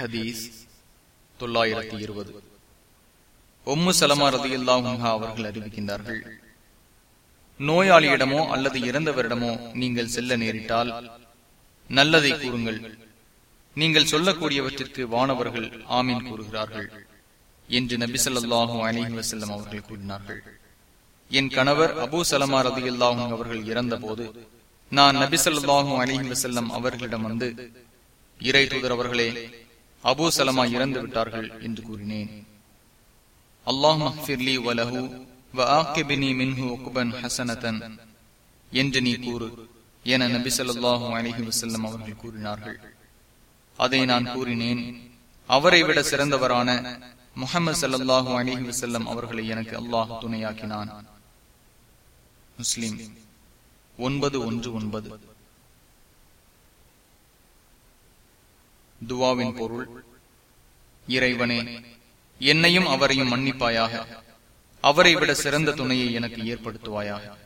ஹதீஸ் தொள்ளாயிரத்தி இருபது. ஒம்மு சலமா ரதியுல்லாஹா அவர்கள் அறிவிக்கின்றார்கள் நோயாளியிடமோ அல்லது இறந்தவரிடமோ நீங்கள் செல்ல நேரிட்டால் நல்லதை கூறுங்கள். நீங்கள் சொல்லக்கூடியவற்றிற்கு வானவர்கள் ஆமீன் கூறுகிறார்கள் என்று நபி சொல்லாஹும் அலிஹி வசல்லம் அவர்கள் கூறினார்கள். என் கணவர் அபு சலமா ரதியுல்லாஹும் அவர்கள் இறந்த போது நான் சொல்லாஹும் அலிஹி வசல்லம் அவர்களிடம் வந்து இறை தூதர் அவர்களே அபூ சலமா இறந்து விட்டார்கள் என்று கூறினேன். அல்லாஹ் மஹ்பிர்லி வலஹு என்று நீ கூறு என நபி சொல்லாஹு அலஹி வசல்லம் அவர்கள் கூறினார்கள். அதை நான் கூறினேன். அவரை விட சிறந்தவரான முகமது சல்லாஹூ அலிஹி வசல்லம் அவர்களை எனக்கு அல்லாஹ் துணையாக்கினான். முஸ்லிம் ஒன்பது ஒன்று ஒன்பது. துவாவின் பொருள். இறைவனே என்னையும் அவரையும் மன்னிப்பாயாக. அவரை விட சிறந்த துணையை எனக்கு ஏற்படுத்துவாயாக.